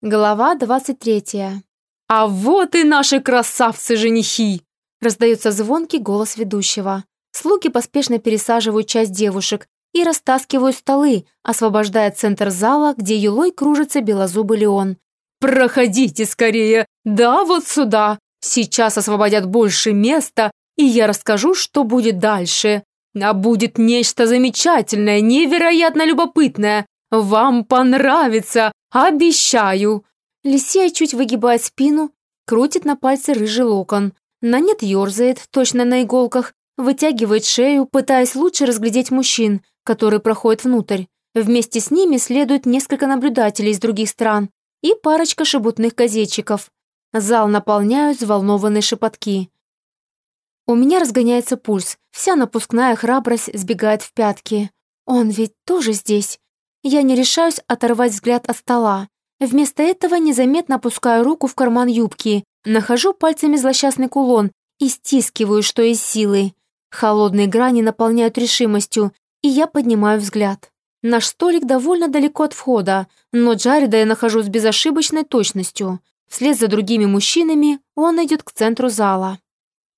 Глава 23. «А вот и наши красавцы-женихи!» Раздается звонкий голос ведущего. Слуги поспешно пересаживают часть девушек и растаскивают столы, освобождая центр зала, где юлой кружится белозубый Леон. «Проходите скорее! Да, вот сюда! Сейчас освободят больше места, и я расскажу, что будет дальше. А будет нечто замечательное, невероятно любопытное. Вам понравится, обещаю!» Лисия чуть выгибает спину, крутит на пальце рыжий локон. Нанет ерзает, точно на иголках, вытягивает шею, пытаясь лучше разглядеть мужчин, которые проходят внутрь. Вместе с ними следует несколько наблюдателей из других стран и парочка шебутных газетчиков. Зал наполняют взволнованные шепотки. У меня разгоняется пульс, вся напускная храбрость сбегает в пятки. Он ведь тоже здесь. Я не решаюсь оторвать взгляд от стола. Вместо этого незаметно опускаю руку в карман юбки, нахожу пальцами злосчастный кулон и стискиваю, что из силы. Холодные грани наполняют решимостью, и я поднимаю взгляд. Наш столик довольно далеко от входа, но Джареда я нахожу с безошибочной точностью. Вслед за другими мужчинами он идет к центру зала.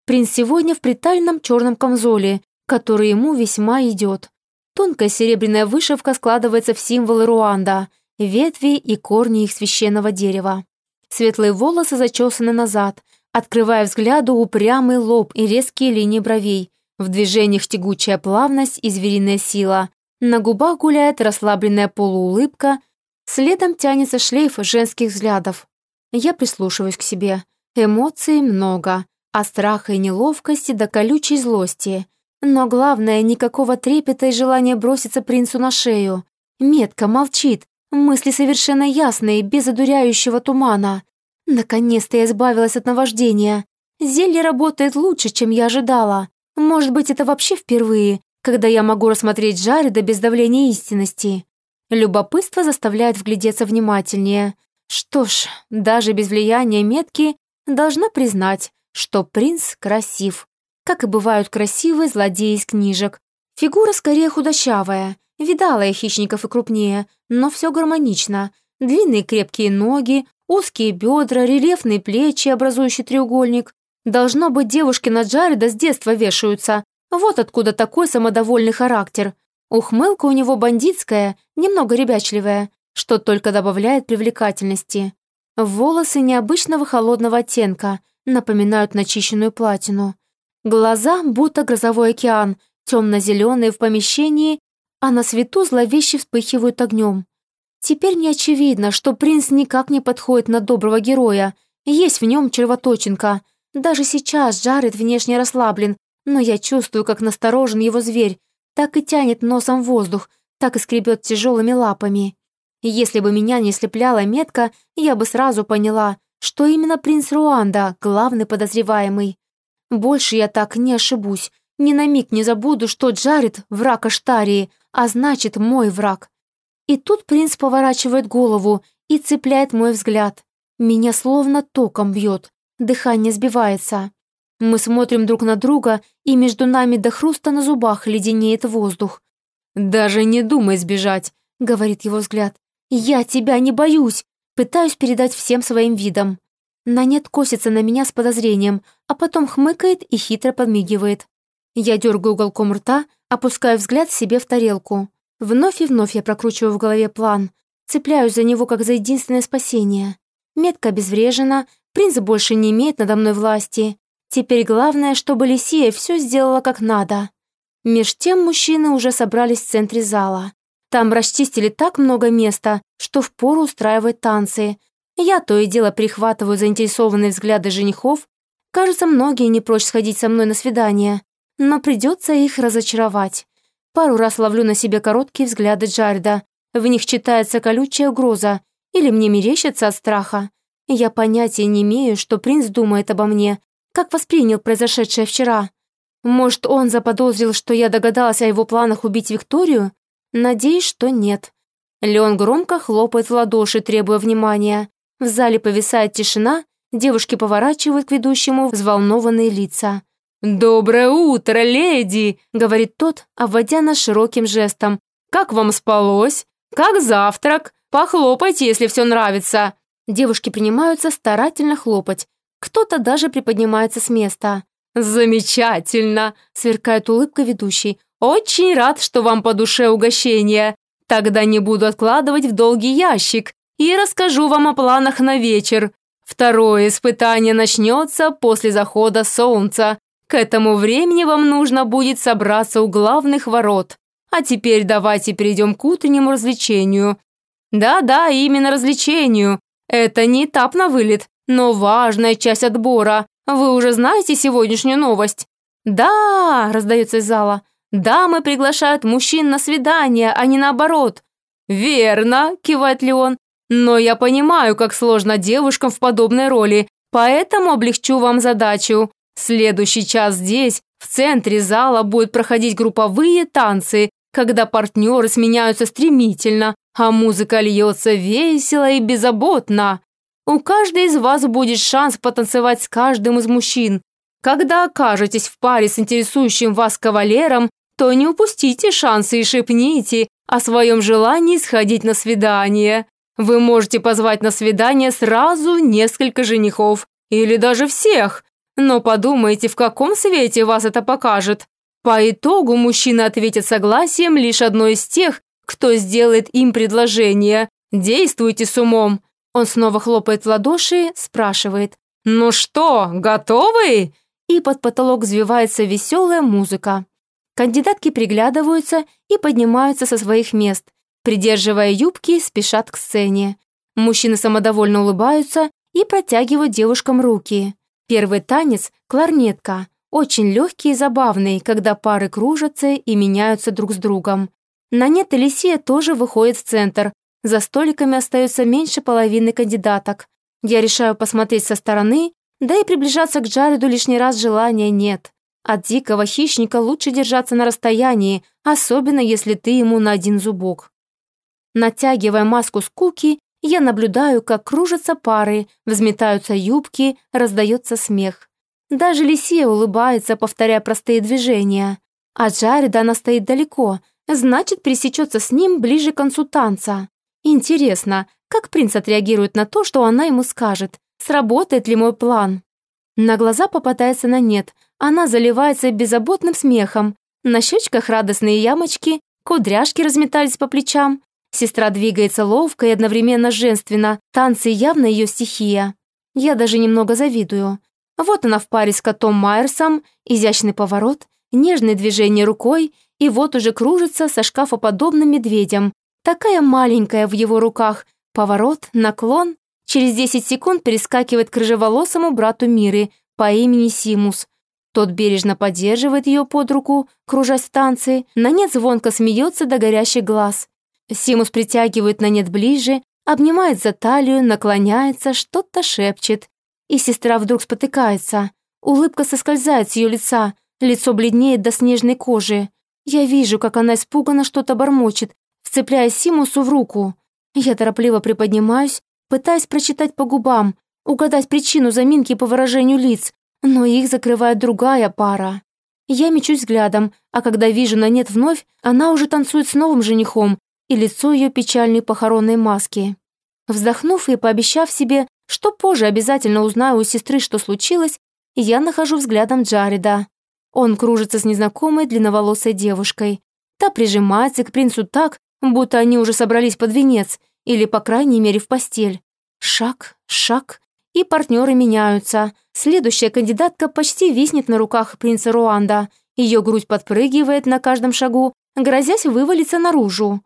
Принц сегодня в притальном черном камзоле, который ему весьма идет. Тонкая серебряная вышивка складывается в символы Руанда, ветви и корни их священного дерева. Светлые волосы зачесаны назад, открывая взгляду упрямый лоб и резкие линии бровей. В движениях тягучая плавность и звериная сила. На губах гуляет расслабленная полуулыбка, следом тянется шлейф женских взглядов. Я прислушиваюсь к себе. Эмоций много. От страха и неловкости до колючей злости. Но главное, никакого трепета и желания броситься принцу на шею. Метка молчит, мысли совершенно ясные, без одуряющего тумана. Наконец-то я избавилась от наваждения. Зелье работает лучше, чем я ожидала. Может быть, это вообще впервые, когда я могу рассмотреть Джареда без давления истинности. Любопытство заставляет вглядеться внимательнее. Что ж, даже без влияния метки должна признать, что принц красив, как и бывают красивые злодеи из книжек. Фигура скорее худощавая, видала я хищников и крупнее, но все гармонично. Длинные крепкие ноги, узкие бедра, рельефные плечи, образующие треугольник. Должно быть, девушки на Джареда с детства вешаются. Вот откуда такой самодовольный характер. Ухмылка у него бандитская, немного ребячливая, что только добавляет привлекательности. Волосы необычного холодного оттенка, напоминают начищенную платину. Глаза, будто грозовой океан, темно-зеленые в помещении, а на свету зловеще вспыхивают огнем. Теперь не очевидно, что принц никак не подходит на доброго героя. Есть в нем червоточинка. Даже сейчас Джаред внешне расслаблен, но я чувствую, как насторожен его зверь. Так и тянет носом воздух, так и скребет тяжелыми лапами. Если бы меня не слепляла метка, я бы сразу поняла, что именно принц Руанда — главный подозреваемый. Больше я так не ошибусь, ни на миг не забуду, что Джаред — враг Аштарии, а значит, мой враг. И тут принц поворачивает голову и цепляет мой взгляд. Меня словно током бьет, дыхание сбивается. Мы смотрим друг на друга, и между нами до хруста на зубах леденеет воздух. «Даже не думай сбежать», — говорит его взгляд. «Я тебя не боюсь!» Пытаюсь передать всем своим видом. Нанет косится на меня с подозрением, а потом хмыкает и хитро подмигивает. Я дергаю уголком рта, опускаю взгляд себе в тарелку. Вновь и вновь я прокручиваю в голове план. Цепляюсь за него, как за единственное спасение. Метка обезврежена, принц больше не имеет надо мной власти. Теперь главное, чтобы Лисия все сделала как надо. Меж тем мужчины уже собрались в центре зала. Там расчистили так много места, что впору устраивать танцы. Я то и дело прихватываю заинтересованные взгляды женихов. Кажется, многие не прочь сходить со мной на свидание, но придется их разочаровать. Пару раз ловлю на себе короткие взгляды Джареда. В них читается колючая угроза, или мне мерещится от страха. Я понятия не имею, что принц думает обо мне, как воспринял произошедшее вчера. Может, он заподозрил, что я догадалась о его планах убить Викторию? Надеюсь, что нет. Леон громко хлопает в ладоши, требуя внимания. В зале повисает тишина, девушки поворачивают к ведущему взволнованные лица. «Доброе утро, леди!» — говорит тот, обводя нас широким жестом. «Как вам спалось? Как завтрак? Похлопайте, если все нравится!» Девушки принимаются старательно хлопать. Кто-то даже приподнимается с места. «Замечательно!» — сверкает улыбка ведущей. «Очень рад, что вам по душе угощение. Тогда не буду откладывать в долгий ящик и расскажу вам о планах на вечер. Второе испытание начнется после захода солнца. К этому времени вам нужно будет собраться у главных ворот. А теперь давайте перейдем к утреннему развлечению. Да-да, именно развлечению. Это не этап на вылет, но важная часть отбора. Вы уже знаете сегодняшнюю новость? Да, раздается из зала. Дамы приглашают мужчин на свидание, а не наоборот. Верно, кивает Леон. Но я понимаю, как сложно девушкам в подобной роли, поэтому облегчу вам задачу. Следующий час здесь, в центре зала, будет проходить групповые танцы, когда партнеры сменяются стремительно, а музыка льется весело и беззаботно. У каждой из вас будет шанс потанцевать с каждым из мужчин. Когда окажетесь в паре с интересующим вас кавалером, то не упустите шансы и шепните о своем желании сходить на свидание. Вы можете позвать на свидание сразу несколько женихов, или даже всех, но подумайте, в каком свете вас это покажет. По итогу мужчина ответит согласием лишь одной из тех, кто сделает им предложение. Действуйте с умом. Он снова хлопает в ладоши, спрашивает. «Ну что, готовы?» И под потолок взвивается веселая музыка. Кандидатки приглядываются и поднимаются со своих мест. Придерживая юбки, спешат к сцене. Мужчины самодовольно улыбаются и протягивают девушкам руки. Первый танец – кларнетка, очень легкий и забавный, когда пары кружатся и меняются друг с другом. Нанет и Лисия тоже выходят в центр. За столиками остается меньше половины кандидаток. Я решаю посмотреть со стороны, да и приближаться к Джареду лишний раз желания нет. От дикого хищника лучше держаться на расстоянии, особенно если ты ему на один зубок. Натягивая маску скуки, я наблюдаю, как кружатся пары, взметаются юбки, раздается смех. Даже Лисия улыбается, повторяя простые движения. А Джареда она стоит далеко, значит, пересечется с ним ближе к концу танца. Интересно, как принц отреагирует на то, что она ему скажет? Сработает ли мой план? На глаза попадается на нет. Она заливается беззаботным смехом. На щечках радостные ямочки, кудряшки разметались по плечам. Сестра двигается ловко и одновременно женственно, танцы явно ее стихия. Я даже немного завидую. Вот она в паре с котом Майерсом, изящный поворот, нежное движение рукой, и вот уже кружится со шкафоподобным медведем. Такая маленькая в его руках. Поворот, наклон. Через 10 секунд перескакивает к рыжеволосому брату Миры по имени Симус. Тот бережно поддерживает ее под руку, кружась в танцы, на нет звонко смеется до горящих глаз. Симус притягивает на нет ближе, обнимает за талию, наклоняется, что-то шепчет. И сестра вдруг спотыкается. Улыбка соскользает с ее лица, лицо бледнеет до снежной кожи. Я вижу, как она испуганно что-то бормочет, вцепляясь Симусу в руку. Я торопливо приподнимаюсь, пытаясь прочитать по губам, угадать причину заминки по выражению лиц, но их закрывает другая пара. Я мечусь взглядом, а когда вижу на нет вновь, она уже танцует с новым женихом, и лицо ее печальной похоронной маски. Вздохнув и пообещав себе, что позже обязательно узнаю у сестры, что случилось, я нахожу взглядом Джареда. Он кружится с незнакомой длинноволосой девушкой. Та прижимается к принцу так, будто они уже собрались под венец, или, по крайней мере, в постель. Шаг, шаг, и партнеры меняются. Следующая кандидатка почти виснет на руках принца Руанда. Ее грудь подпрыгивает на каждом шагу, грозясь вывалиться наружу.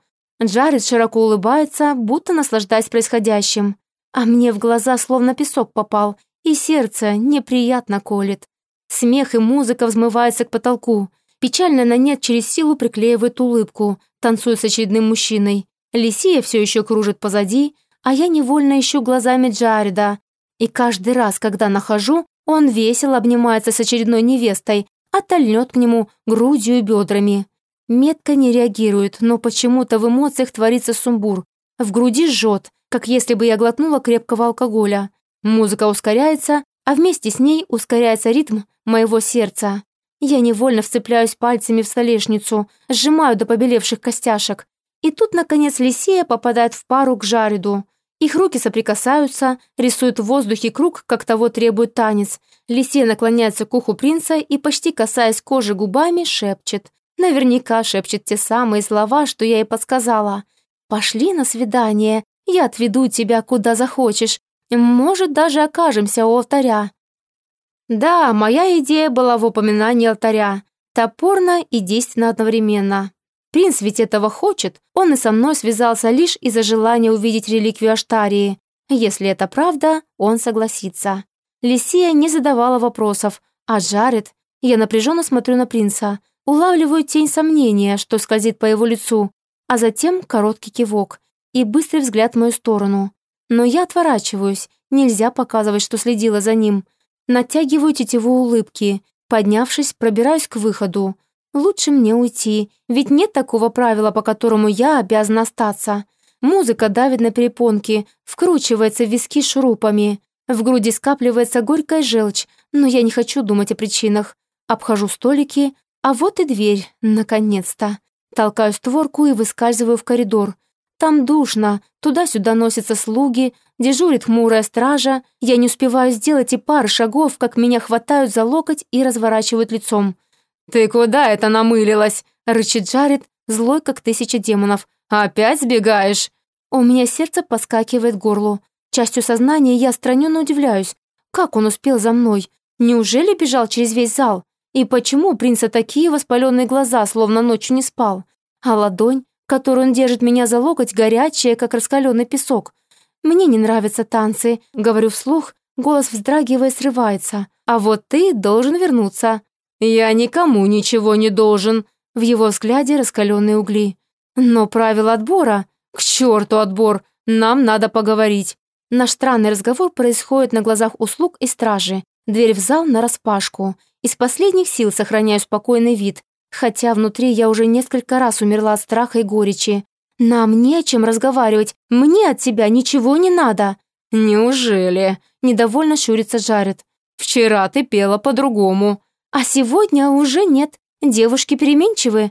Джаред широко улыбается, будто наслаждаясь происходящим. А мне в глаза словно песок попал, и сердце неприятно колет. Смех и музыка взмываются к потолку. Печально на нет через силу приклеивает улыбку, танцуя с очередным мужчиной. Лисия все еще кружит позади, а я невольно ищу глазами Джареда. И каждый раз, когда нахожу, он весело обнимается с очередной невестой, отольнет к нему грудью и бедрами. Метка не реагирует, но почему-то в эмоциях творится сумбур. В груди жжет, как если бы я глотнула крепкого алкоголя. Музыка ускоряется, а вместе с ней ускоряется ритм моего сердца. Я невольно вцепляюсь пальцами в столешницу, сжимаю до побелевших костяшек. И тут, наконец, Лисея попадает в пару к Жариду. Их руки соприкасаются, рисуют в воздухе круг, как того требует танец. Лисия наклоняется к уху принца и, почти касаясь кожи губами, шепчет. Наверняка шепчет те самые слова, что я ей подсказала. «Пошли на свидание, я отведу тебя куда захочешь. Может, даже окажемся у алтаря». Да, моя идея была в упоминании алтаря. Топорно и действенно одновременно. Принц ведь этого хочет, он и со мной связался лишь из-за желания увидеть реликвию Аштарии. Если это правда, он согласится. Лисия не задавала вопросов, а жарит. Я напряженно смотрю на принца, улавливаю тень сомнения, что скользит по его лицу, а затем короткий кивок и быстрый взгляд в мою сторону. Но я отворачиваюсь, нельзя показывать, что следила за ним. Натягиваю тетиву улыбки, поднявшись, пробираюсь к выходу. Лучше мне уйти, ведь нет такого правила, по которому я обязана остаться. Музыка давит на перепонки, вкручивается в виски шурупами. В груди скапливается горькая желчь, но я не хочу думать о причинах. Обхожу столики, а вот и дверь, наконец-то. Толкаю створку и выскальзываю в коридор. Там душно, туда-сюда носятся слуги, дежурит хмурая стража. Я не успеваю сделать и пары шагов, как меня хватают за локоть и разворачивают лицом. «Ты куда это намылилась?» — рычит Джаред, злой, как тысяча демонов. «Опять сбегаешь?» У меня сердце поскакивает к горлу. Частью сознания я страненно удивляюсь. Как он успел за мной? Неужели бежал через весь зал? И почему у принца такие воспаленные глаза, словно ночью не спал? А ладонь? которую он держит меня за локоть, горячая, как раскаленный песок. Мне не нравятся танцы, говорю вслух, голос вздрагивая срывается. А вот ты должен вернуться. Я никому ничего не должен. В его взгляде раскаленные угли. Но правила отбора... К черту отбор! Нам надо поговорить. Наш странный разговор происходит на глазах услуг и стражи. Дверь в зал нараспашку. Из последних сил сохраняю спокойный вид, хотя внутри я уже несколько раз умерла от страха и горечи. Нам не о чем разговаривать, мне от тебя ничего не надо». «Неужели?» — недовольно щурится Жарит. «Вчера ты пела по-другому». «А сегодня уже нет. Девушки переменчивы».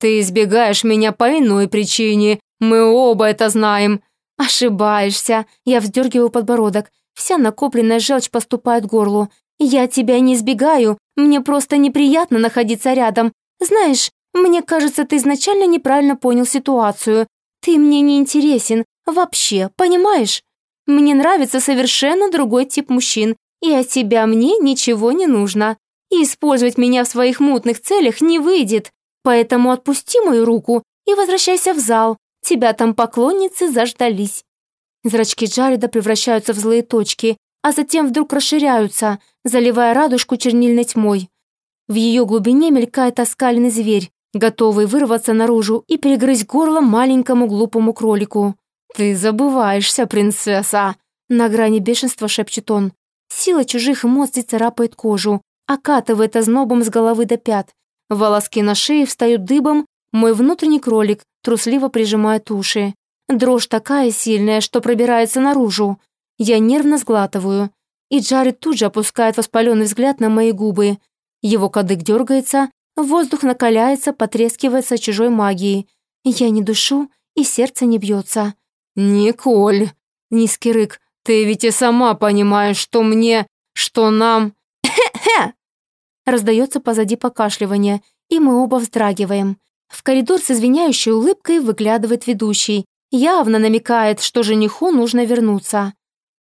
«Ты избегаешь меня по иной причине. Мы оба это знаем». «Ошибаешься». Я вздергиваю подбородок. Вся накопленная желчь поступает к горлу. «Я тебя не избегаю. Мне просто неприятно находиться рядом. «Знаешь, мне кажется, ты изначально неправильно понял ситуацию. Ты мне не интересен. Вообще, понимаешь? Мне нравится совершенно другой тип мужчин, и от тебя мне ничего не нужно. И использовать меня в своих мутных целях не выйдет. Поэтому отпусти мою руку и возвращайся в зал. Тебя там поклонницы заждались». Зрачки Джареда превращаются в злые точки, а затем вдруг расширяются, заливая радужку чернильной тьмой. В ее глубине мелькает оскаленный зверь, готовый вырваться наружу и перегрызть горло маленькому глупому кролику. «Ты забываешься, принцесса!» На грани бешенства шепчет он. Сила чужих эмоций царапает кожу, окатывает ознобом с головы до пят. Волоски на шее встают дыбом, мой внутренний кролик трусливо прижимает уши. Дрожь такая сильная, что пробирается наружу. Я нервно сглатываю. И Джаред тут же опускает воспаленный взгляд на мои губы, его кадык дергается, воздух накаляется, потрескивается чужой магией. Я не душу, и сердце не бьется. «Николь!» — низкий рык. «Ты ведь и сама понимаешь, что мне... что нам...» «Хе-хе!» Раздается позади покашливание, и мы оба вздрагиваем. В коридор с извиняющей улыбкой выглядывает ведущий. Явно намекает, что жениху нужно вернуться.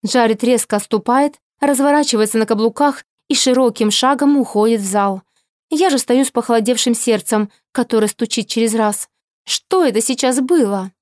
Джаред резко отступает, разворачивается на каблуках и широким шагом уходит в зал. Я же стою с похолодевшим сердцем, которое стучит через раз. Что это сейчас было?